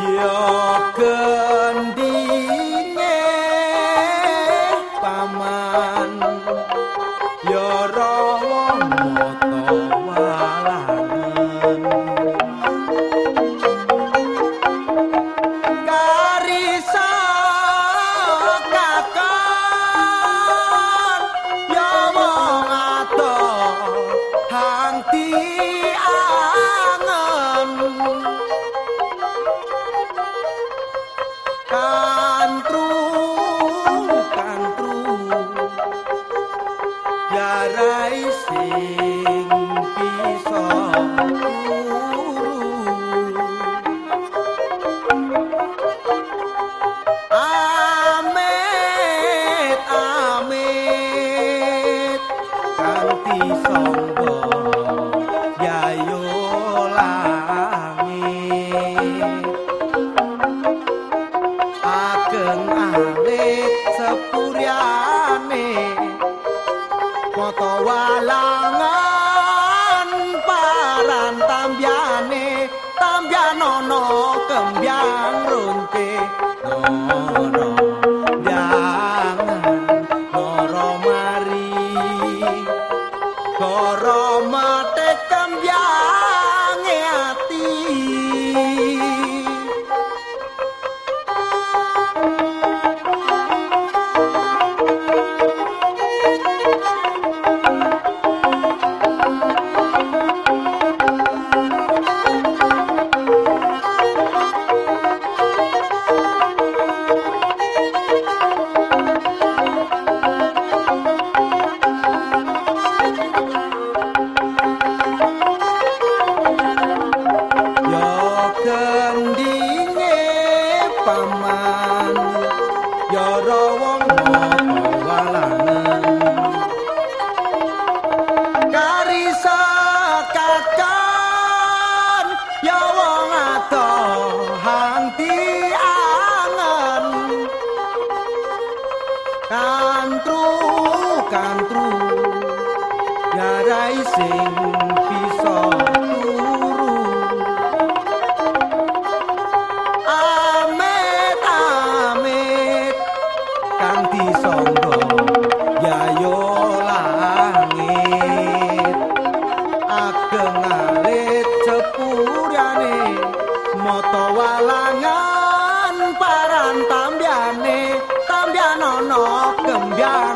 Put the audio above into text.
Yo, wrong one. no no cambiang paman. Ya rawong ya kantru kantru ya raising tambiane tambiano no kembang